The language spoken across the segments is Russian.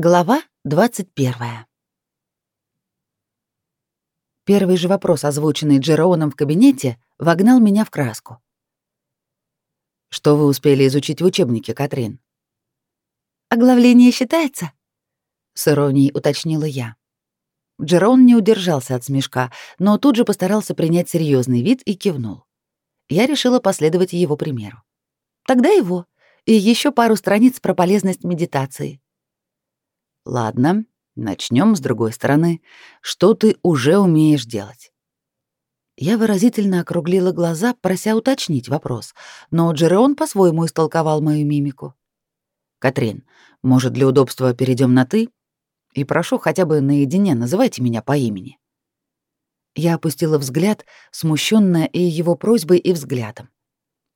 Глава 21. Первый же вопрос, озвученный Джероуном в кабинете, вогнал меня в краску. «Что вы успели изучить в учебнике, Катрин?» «Оглавление считается?» — с иронией уточнила я. Джерон не удержался от смешка, но тут же постарался принять серьезный вид и кивнул. Я решила последовать его примеру. «Тогда его. И еще пару страниц про полезность медитации». Ладно, начнем с другой стороны. Что ты уже умеешь делать? Я выразительно округлила глаза, прося уточнить вопрос, но Джереон по-своему истолковал мою мимику. «Катрин, может, для удобства перейдем на «ты»? И прошу, хотя бы наедине называйте меня по имени». Я опустила взгляд, смущенная и его просьбой, и взглядом.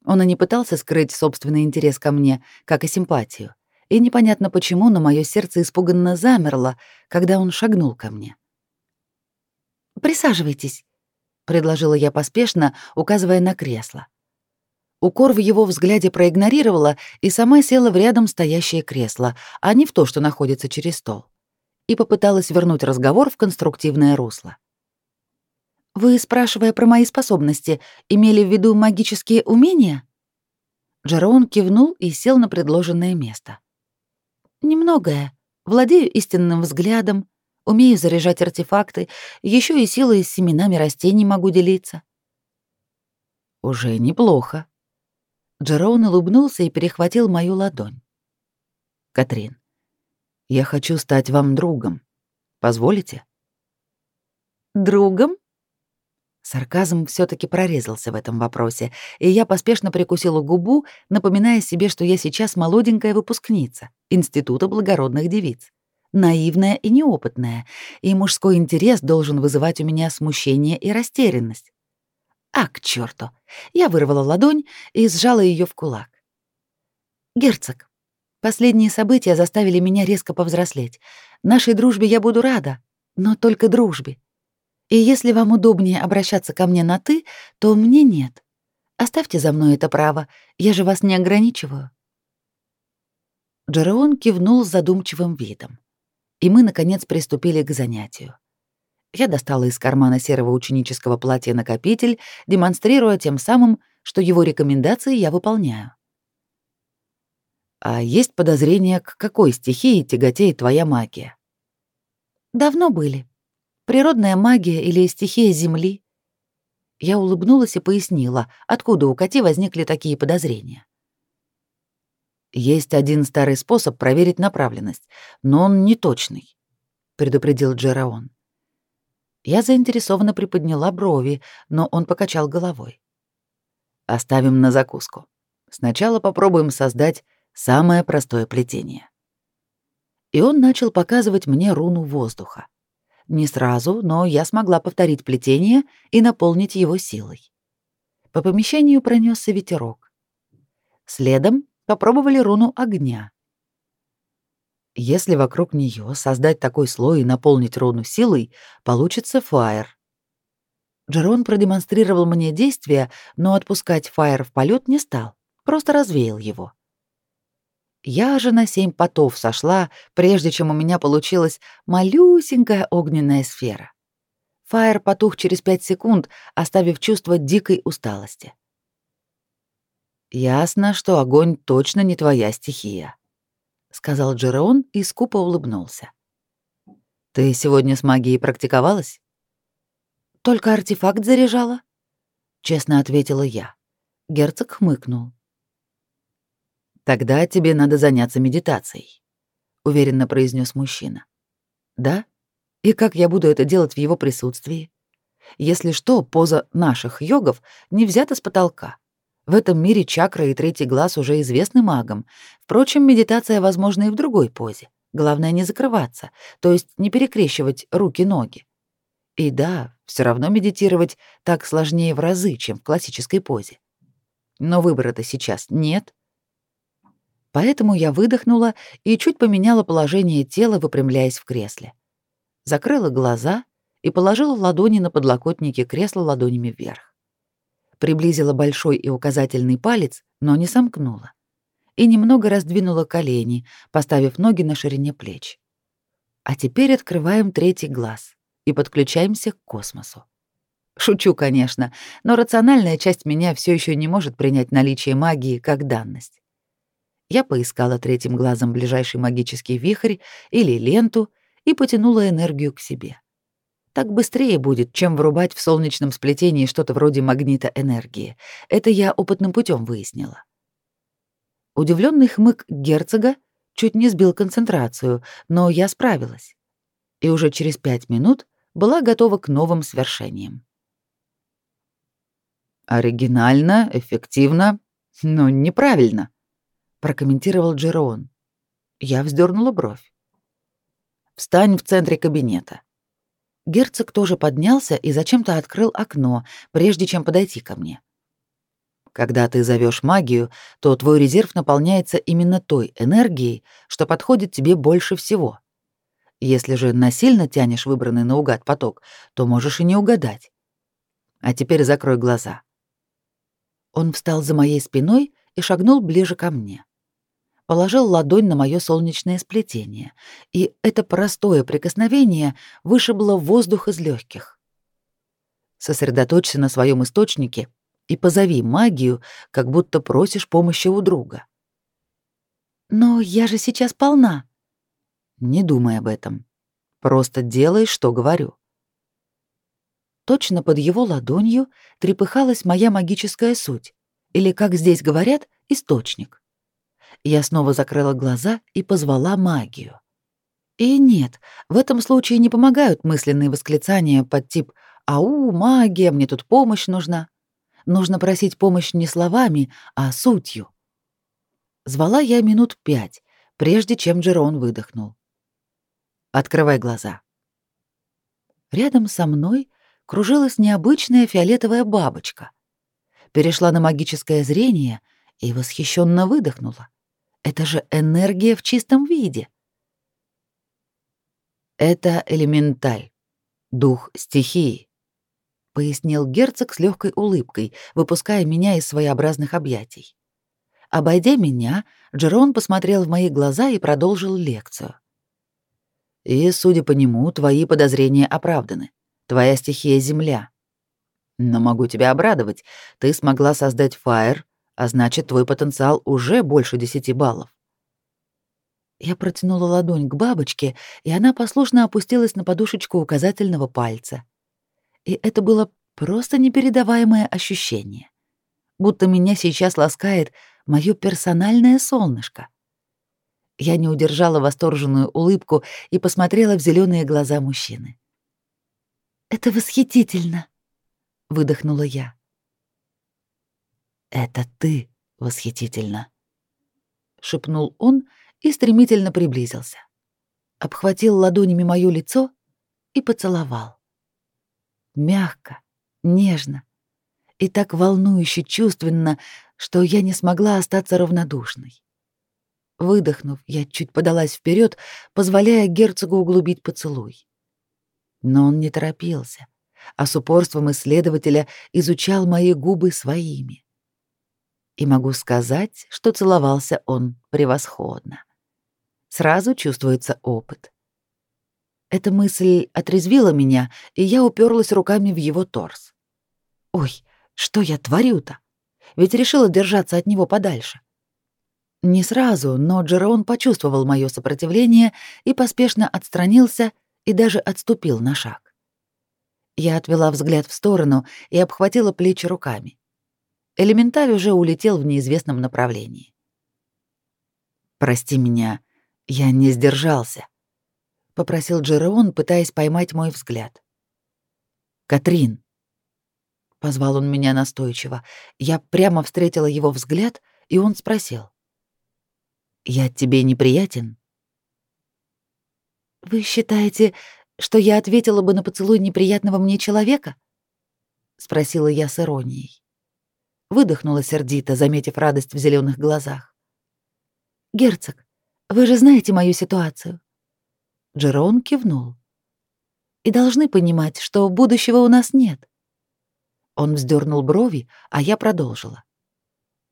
Он и не пытался скрыть собственный интерес ко мне, как и симпатию и непонятно почему, но мое сердце испуганно замерло, когда он шагнул ко мне. «Присаживайтесь», — предложила я поспешно, указывая на кресло. Укор в его взгляде проигнорировала и сама села в рядом стоящее кресло, а не в то, что находится через стол, и попыталась вернуть разговор в конструктивное русло. «Вы, спрашивая про мои способности, имели в виду магические умения?» Джерон кивнул и сел на предложенное место. Немногое. Владею истинным взглядом, умею заряжать артефакты, еще и силой с семенами растений могу делиться. Уже неплохо. Джероун улыбнулся и перехватил мою ладонь. Катрин, я хочу стать вам другом. Позволите? Другом? Сарказм все таки прорезался в этом вопросе, и я поспешно прикусила губу, напоминая себе, что я сейчас молоденькая выпускница Института благородных девиц. Наивная и неопытная, и мужской интерес должен вызывать у меня смущение и растерянность. А, к черту! Я вырвала ладонь и сжала ее в кулак. «Герцог, последние события заставили меня резко повзрослеть. Нашей дружбе я буду рада, но только дружбе. И если вам удобнее обращаться ко мне на «ты», то мне нет. Оставьте за мной это право, я же вас не ограничиваю». Джереон кивнул с задумчивым видом, и мы, наконец, приступили к занятию. Я достала из кармана серого ученического платья накопитель, демонстрируя тем самым, что его рекомендации я выполняю. «А есть подозрения, к какой стихии тяготеет твоя магия?» «Давно были», Природная магия или стихия Земли? Я улыбнулась и пояснила, откуда у Кати возникли такие подозрения. Есть один старый способ проверить направленность, но он не точный, предупредил Джераон. Я заинтересованно приподняла брови, но он покачал головой. Оставим на закуску. Сначала попробуем создать самое простое плетение. И он начал показывать мне руну воздуха. Не сразу, но я смогла повторить плетение и наполнить его силой. По помещению пронесся ветерок. Следом попробовали руну огня. Если вокруг нее создать такой слой и наполнить руну силой, получится фаер. Джерон продемонстрировал мне действие, но отпускать фаер в полет не стал, просто развеял его. Я же на семь потов сошла, прежде чем у меня получилась малюсенькая огненная сфера. Фаер потух через пять секунд, оставив чувство дикой усталости. «Ясно, что огонь точно не твоя стихия», — сказал Джереон и скупо улыбнулся. «Ты сегодня с магией практиковалась?» «Только артефакт заряжала», — честно ответила я. Герцог хмыкнул. Тогда тебе надо заняться медитацией, уверенно произнес мужчина. Да? И как я буду это делать в его присутствии? Если что, поза наших йогов не взята с потолка. В этом мире чакра и третий глаз уже известны магам. Впрочем, медитация возможна и в другой позе. Главное не закрываться, то есть не перекрещивать руки-ноги. И да, все равно медитировать так сложнее в разы, чем в классической позе. Но выбора-то сейчас нет. Поэтому я выдохнула и чуть поменяла положение тела, выпрямляясь в кресле. Закрыла глаза и положила ладони на подлокотники кресла ладонями вверх. Приблизила большой и указательный палец, но не сомкнула. И немного раздвинула колени, поставив ноги на ширине плеч. А теперь открываем третий глаз и подключаемся к космосу. Шучу, конечно, но рациональная часть меня все еще не может принять наличие магии как данность. Я поискала третьим глазом ближайший магический вихрь или ленту и потянула энергию к себе. Так быстрее будет, чем врубать в солнечном сплетении что-то вроде магнита энергии. Это я опытным путем выяснила. Удивленный хмык герцога чуть не сбил концентрацию, но я справилась. И уже через пять минут была готова к новым свершениям. «Оригинально, эффективно, но неправильно», — прокомментировал Джерон. Я вздернула бровь. «Встань в центре кабинета». Герцог тоже поднялся и зачем-то открыл окно, прежде чем подойти ко мне. Когда ты зовешь магию, то твой резерв наполняется именно той энергией, что подходит тебе больше всего. Если же насильно тянешь выбранный наугад поток, то можешь и не угадать. А теперь закрой глаза. Он встал за моей спиной и шагнул ближе ко мне. Положил ладонь на мое солнечное сплетение, и это простое прикосновение вышибло воздух из легких. Сосредоточься на своем источнике и позови магию, как будто просишь помощи у друга. Но я же сейчас полна. Не думай об этом. Просто делай, что говорю. Точно под его ладонью трепыхалась моя магическая суть, или, как здесь говорят, источник. Я снова закрыла глаза и позвала магию. И нет, в этом случае не помогают мысленные восклицания под тип «Ау, магия, мне тут помощь нужна». Нужно просить помощь не словами, а сутью. Звала я минут пять, прежде чем Джерон выдохнул. «Открывай глаза». Рядом со мной кружилась необычная фиолетовая бабочка. Перешла на магическое зрение и восхищенно выдохнула. Это же энергия в чистом виде. Это элементаль, дух стихии. — пояснил герцог с легкой улыбкой, выпуская меня из своеобразных объятий. Обойдя меня, Джерон посмотрел в мои глаза и продолжил лекцию. «И, судя по нему, твои подозрения оправданы. Твоя стихия — земля. Но могу тебя обрадовать, ты смогла создать фаер, а значит, твой потенциал уже больше десяти баллов». Я протянула ладонь к бабочке, и она послушно опустилась на подушечку указательного пальца и это было просто непередаваемое ощущение. Будто меня сейчас ласкает мое персональное солнышко. Я не удержала восторженную улыбку и посмотрела в зеленые глаза мужчины. «Это восхитительно!» — выдохнула я. «Это ты восхитительно!» — шепнул он и стремительно приблизился. Обхватил ладонями моё лицо и поцеловал мягко, нежно и так волнующе чувственно, что я не смогла остаться равнодушной. Выдохнув, я чуть подалась вперед, позволяя герцогу углубить поцелуй. Но он не торопился, а с упорством исследователя изучал мои губы своими. И могу сказать, что целовался он превосходно. Сразу чувствуется опыт. Эта мысль отрезвила меня, и я уперлась руками в его торс. Ой, что я творю-то? Ведь решила держаться от него подальше. Не сразу, но Джерон почувствовал мое сопротивление и поспешно отстранился и даже отступил на шаг. Я отвела взгляд в сторону и обхватила плечи руками. Элементарь уже улетел в неизвестном направлении. «Прости меня, я не сдержался», — попросил Джереон, пытаясь поймать мой взгляд. «Катрин!» — позвал он меня настойчиво. Я прямо встретила его взгляд, и он спросил. «Я тебе неприятен?» «Вы считаете, что я ответила бы на поцелуй неприятного мне человека?» — спросила я с иронией. Выдохнула сердито, заметив радость в зеленых глазах. «Герцог, вы же знаете мою ситуацию. Джерон кивнул. «И должны понимать, что будущего у нас нет». Он вздернул брови, а я продолжила.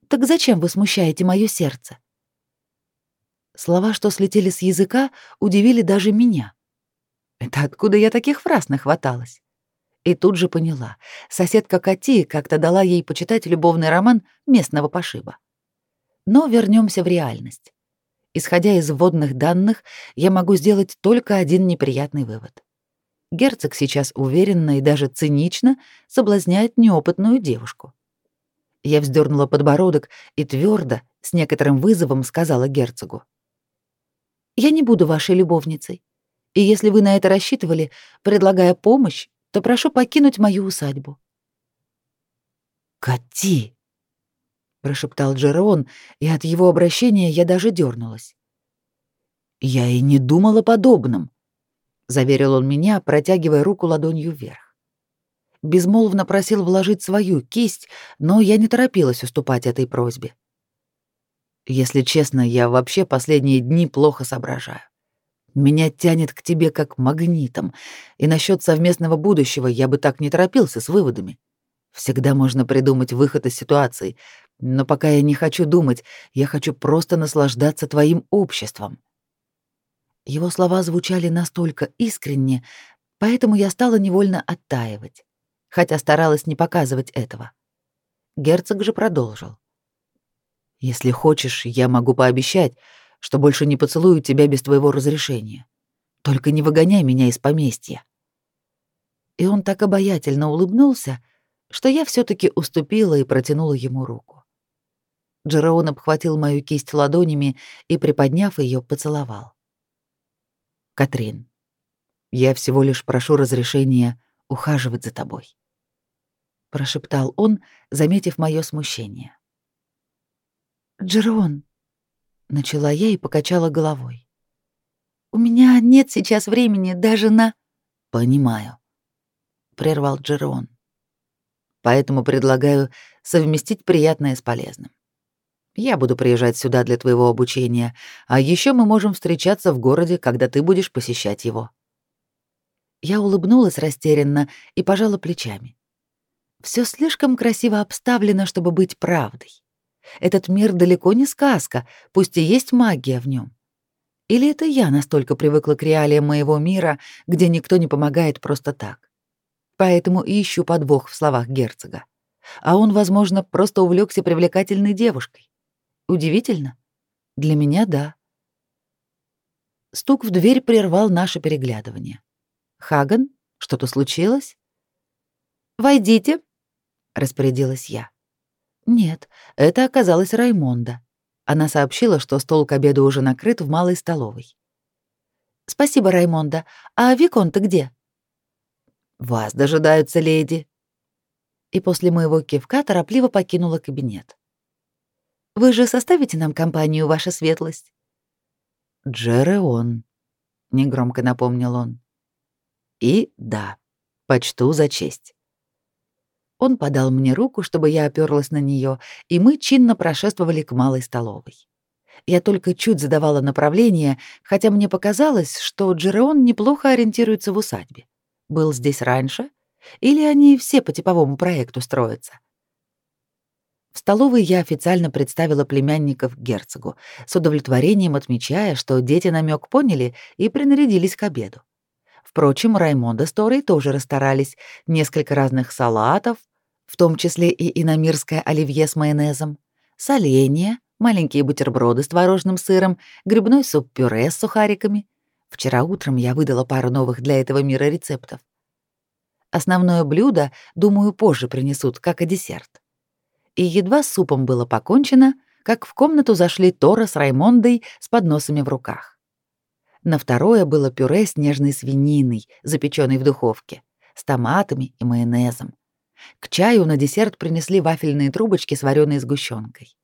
«Так зачем вы смущаете мое сердце?» Слова, что слетели с языка, удивили даже меня. Это откуда я таких фраз нахваталась? И тут же поняла. Соседка Кати как-то дала ей почитать любовный роман местного пошиба. Но вернемся в реальность. Исходя из вводных данных, я могу сделать только один неприятный вывод. Герцог сейчас уверенно и даже цинично соблазняет неопытную девушку. Я вздернула подбородок и твердо, с некоторым вызовом сказала герцогу. «Я не буду вашей любовницей. И если вы на это рассчитывали, предлагая помощь, то прошу покинуть мою усадьбу». «Кати!» — прошептал Джерон, и от его обращения я даже дернулась. «Я и не думал о подобном», — заверил он меня, протягивая руку ладонью вверх. Безмолвно просил вложить свою кисть, но я не торопилась уступать этой просьбе. Если честно, я вообще последние дни плохо соображаю. Меня тянет к тебе как магнитом, и насчет совместного будущего я бы так не торопился с выводами. Всегда можно придумать выход из ситуации, но пока я не хочу думать, я хочу просто наслаждаться твоим обществом. Его слова звучали настолько искренне, поэтому я стала невольно оттаивать, хотя старалась не показывать этого. Герцог же продолжил. «Если хочешь, я могу пообещать, что больше не поцелую тебя без твоего разрешения. Только не выгоняй меня из поместья». И он так обаятельно улыбнулся, что я все таки уступила и протянула ему руку. Джероун обхватил мою кисть ладонями и, приподняв ее, поцеловал. «Катрин, я всего лишь прошу разрешения ухаживать за тобой», — прошептал он, заметив мое смущение. «Джерон», — начала я и покачала головой. «У меня нет сейчас времени даже на...» «Понимаю», — прервал Джерон. «Поэтому предлагаю совместить приятное с полезным. Я буду приезжать сюда для твоего обучения, а еще мы можем встречаться в городе, когда ты будешь посещать его». Я улыбнулась растерянно и пожала плечами. Все слишком красиво обставлено, чтобы быть правдой. Этот мир далеко не сказка, пусть и есть магия в нем. Или это я настолько привыкла к реалиям моего мира, где никто не помогает просто так. Поэтому и ищу подвох в словах герцога. А он, возможно, просто увлекся привлекательной девушкой. Удивительно? Для меня — да. Стук в дверь прервал наше переглядывание. «Хаган, что-то случилось?» «Войдите», — распорядилась я. Нет, это оказалась Раймонда. Она сообщила, что стол к обеду уже накрыт в малой столовой. «Спасибо, Раймонда. А Виконт где?» «Вас дожидаются, леди». И после моего кивка торопливо покинула кабинет. Вы же составите нам компанию, ваша светлость?» «Джереон», — негромко напомнил он. «И да, почту за честь». Он подал мне руку, чтобы я оперлась на нее, и мы чинно прошествовали к малой столовой. Я только чуть задавала направление, хотя мне показалось, что Джереон неплохо ориентируется в усадьбе. Был здесь раньше? Или они все по типовому проекту строятся? В столовой я официально представила племянников герцогу, с удовлетворением отмечая, что дети намек поняли и принарядились к обеду. Впрочем, Раймонда с Торой тоже расстарались. Несколько разных салатов, в том числе и иномирское оливье с майонезом, соленья, маленькие бутерброды с творожным сыром, грибной суп-пюре с сухариками. Вчера утром я выдала пару новых для этого мира рецептов. Основное блюдо, думаю, позже принесут, как и десерт и едва с супом было покончено, как в комнату зашли Тора с Раймондой с подносами в руках. На второе было пюре с нежной свининой, запеченной в духовке, с томатами и майонезом. К чаю на десерт принесли вафельные трубочки с вареной сгущенкой.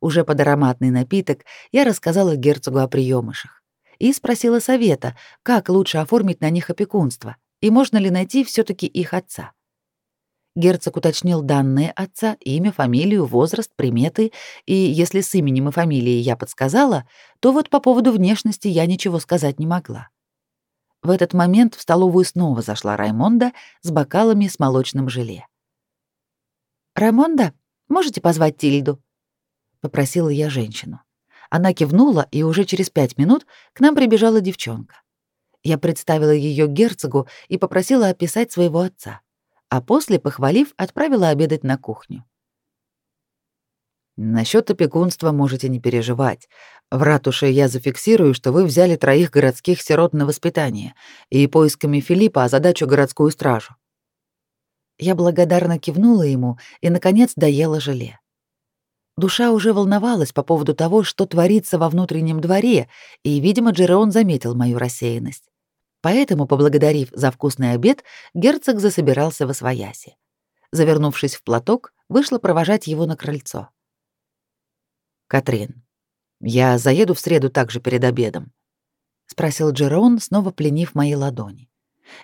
Уже под ароматный напиток я рассказала герцогу о приемышах и спросила совета, как лучше оформить на них опекунство и можно ли найти все таки их отца. Герцог уточнил данные отца, имя, фамилию, возраст, приметы, и если с именем и фамилией я подсказала, то вот по поводу внешности я ничего сказать не могла. В этот момент в столовую снова зашла Раймонда с бокалами с молочным желе. «Раймонда, можете позвать Тильду?» — попросила я женщину. Она кивнула, и уже через пять минут к нам прибежала девчонка. Я представила ее герцогу и попросила описать своего отца, а после, похвалив, отправила обедать на кухню. Насчет опекунства можете не переживать. В ратуше я зафиксирую, что вы взяли троих городских сирот на воспитание и поисками Филиппа озадачу городскую стражу. Я благодарно кивнула ему и, наконец, доела желе. Душа уже волновалась по поводу того, что творится во внутреннем дворе, и, видимо, Джереон заметил мою рассеянность. Поэтому, поблагодарив за вкусный обед, герцог засобирался во свояси. Завернувшись в платок, вышла провожать его на крыльцо. «Катрин, я заеду в среду также перед обедом», — спросил Джерон, снова пленив мои ладони.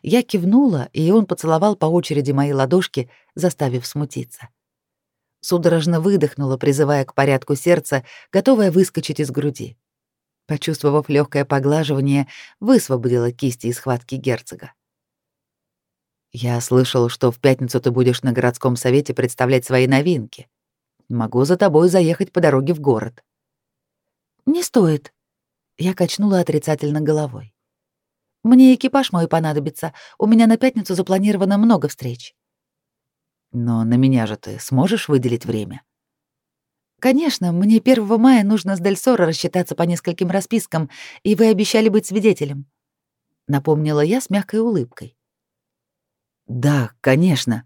Я кивнула, и он поцеловал по очереди мои ладошки, заставив смутиться судорожно выдохнула, призывая к порядку сердца, готовая выскочить из груди. Почувствовав легкое поглаживание, высвободила кисти из схватки герцога. «Я слышал, что в пятницу ты будешь на городском совете представлять свои новинки. Могу за тобой заехать по дороге в город». «Не стоит», — я качнула отрицательно головой. «Мне экипаж мой понадобится. У меня на пятницу запланировано много встреч». Но на меня же ты сможешь выделить время? Конечно, мне 1 мая нужно с Дельсора рассчитаться по нескольким распискам, и вы обещали быть свидетелем. Напомнила я с мягкой улыбкой. Да, конечно,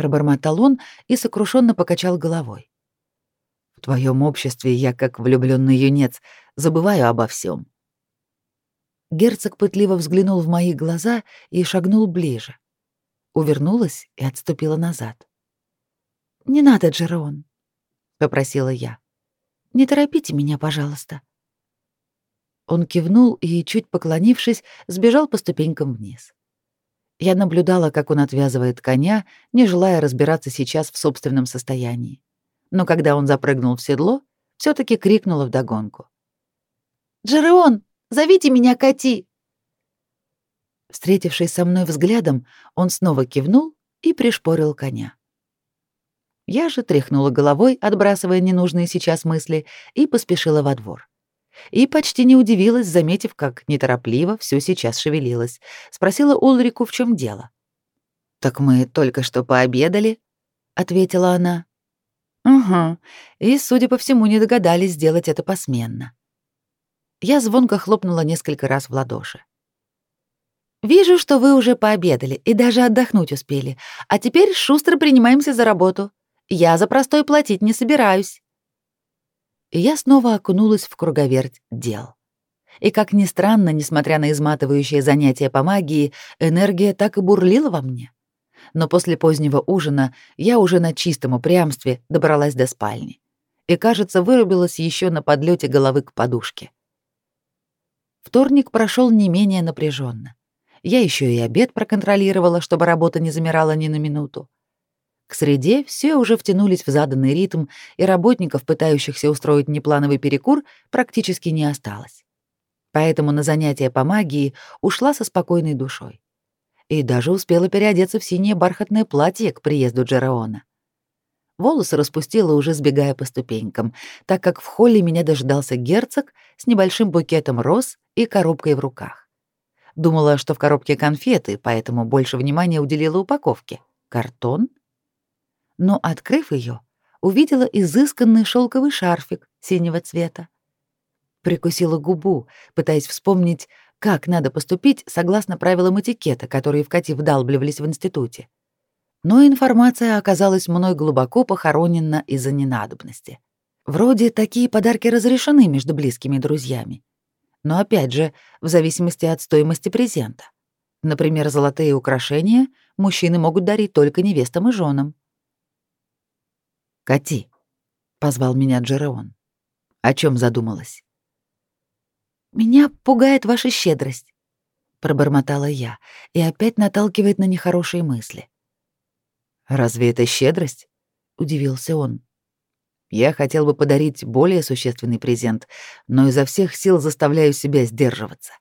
пробормотал он и сокрушенно покачал головой. В твоем обществе я, как влюбленный юнец, забываю обо всем. Герцог пытливо взглянул в мои глаза и шагнул ближе увернулась и отступила назад. «Не надо, Джерон», — попросила я. «Не торопите меня, пожалуйста». Он кивнул и, чуть поклонившись, сбежал по ступенькам вниз. Я наблюдала, как он отвязывает коня, не желая разбираться сейчас в собственном состоянии. Но когда он запрыгнул в седло, все таки крикнула вдогонку. «Джереон, зовите меня Кати!» Встретившись со мной взглядом, он снова кивнул и пришпорил коня. Я же тряхнула головой, отбрасывая ненужные сейчас мысли, и поспешила во двор. И почти не удивилась, заметив, как неторопливо все сейчас шевелилось. Спросила Ульрику, в чем дело. «Так мы только что пообедали», — ответила она. «Угу, и, судя по всему, не догадались сделать это посменно». Я звонко хлопнула несколько раз в ладоши. Вижу, что вы уже пообедали и даже отдохнуть успели. А теперь шустро принимаемся за работу. Я за простой платить не собираюсь. И я снова окунулась в круговерть дел. И как ни странно, несмотря на изматывающее занятие по магии, энергия так и бурлила во мне. Но после позднего ужина я уже на чистом упрямстве добралась до спальни. И, кажется, вырубилась еще на подлете головы к подушке. Вторник прошел не менее напряженно. Я еще и обед проконтролировала, чтобы работа не замирала ни на минуту. К среде все уже втянулись в заданный ритм, и работников, пытающихся устроить неплановый перекур, практически не осталось. Поэтому на занятия по магии ушла со спокойной душой. И даже успела переодеться в синее бархатное платье к приезду Джераона. Волосы распустила, уже сбегая по ступенькам, так как в холле меня дождался герцог с небольшим букетом роз и коробкой в руках. Думала, что в коробке конфеты, поэтому больше внимания уделила упаковке. Картон? Но, открыв ее, увидела изысканный шелковый шарфик синего цвета. Прикусила губу, пытаясь вспомнить, как надо поступить согласно правилам этикета, которые в Кати вдалбливались в институте. Но информация оказалась мной глубоко похоронена из-за ненадобности. Вроде такие подарки разрешены между близкими друзьями. Но опять же, в зависимости от стоимости презента. Например, золотые украшения мужчины могут дарить только невестам и женам. «Кати», — позвал меня Джереон. «О чем задумалась?» «Меня пугает ваша щедрость», — пробормотала я, и опять наталкивает на нехорошие мысли. «Разве это щедрость?» — удивился он. Я хотел бы подарить более существенный презент, но изо всех сил заставляю себя сдерживаться.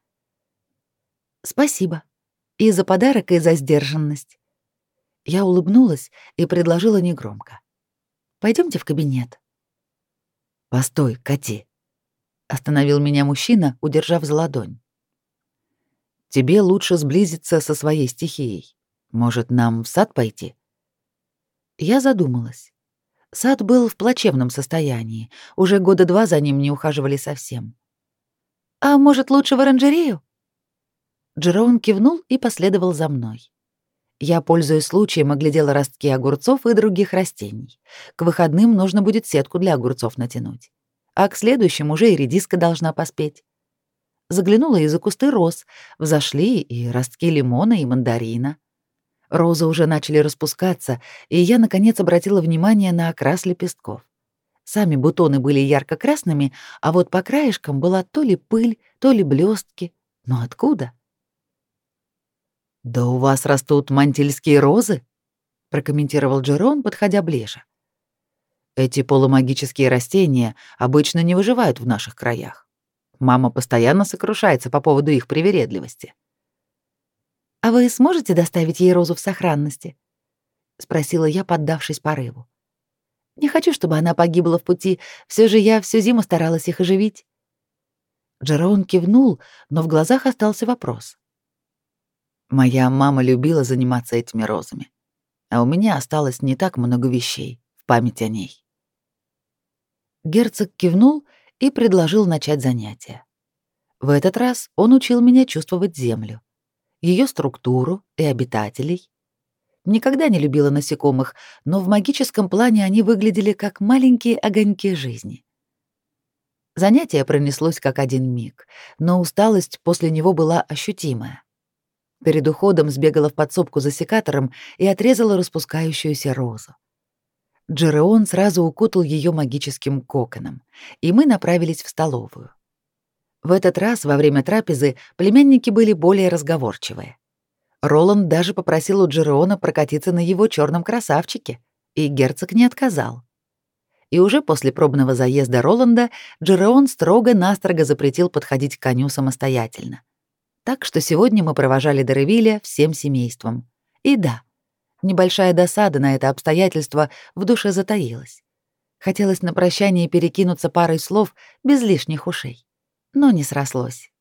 Спасибо. И за подарок, и за сдержанность. Я улыбнулась и предложила негромко. Пойдемте в кабинет. Постой, Кати. Остановил меня мужчина, удержав за ладонь. тебе лучше сблизиться со своей стихией. Может, нам в сад пойти?» Я задумалась. Сад был в плачевном состоянии. Уже года два за ним не ухаживали совсем. «А может, лучше в оранжерею?» Джерон кивнул и последовал за мной. Я, пользуясь случаем, оглядела ростки огурцов и других растений. К выходным нужно будет сетку для огурцов натянуть. А к следующим уже и редиска должна поспеть. Заглянула из-за кусты роз. Взошли и ростки лимона, и мандарина. Розы уже начали распускаться, и я, наконец, обратила внимание на окрас лепестков. Сами бутоны были ярко-красными, а вот по краешкам была то ли пыль, то ли блестки. Но откуда? «Да у вас растут мантильские розы?» — прокомментировал Джерон, подходя ближе. «Эти полумагические растения обычно не выживают в наших краях. Мама постоянно сокрушается по поводу их привередливости». «А вы сможете доставить ей розу в сохранности?» — спросила я, поддавшись порыву. «Не хочу, чтобы она погибла в пути. Все же я всю зиму старалась их оживить». Джерон кивнул, но в глазах остался вопрос. Моя мама любила заниматься этими розами, а у меня осталось не так много вещей в память о ней. Герцог кивнул и предложил начать занятие. В этот раз он учил меня чувствовать землю, ее структуру и обитателей. Никогда не любила насекомых, но в магическом плане они выглядели как маленькие огоньки жизни. Занятие пронеслось как один миг, но усталость после него была ощутимая. Перед уходом сбегала в подсобку за секатором и отрезала распускающуюся розу. Джереон сразу укутал ее магическим коконом, и мы направились в столовую. В этот раз во время трапезы племянники были более разговорчивые. Роланд даже попросил у Джереона прокатиться на его черном красавчике, и герцог не отказал. И уже после пробного заезда Роланда Джереон строго-настрого запретил подходить к коню самостоятельно. Так что сегодня мы провожали Деревиля всем семейством. И да, небольшая досада на это обстоятельство в душе затаилась. Хотелось на прощание перекинуться парой слов без лишних ушей, но не срослось.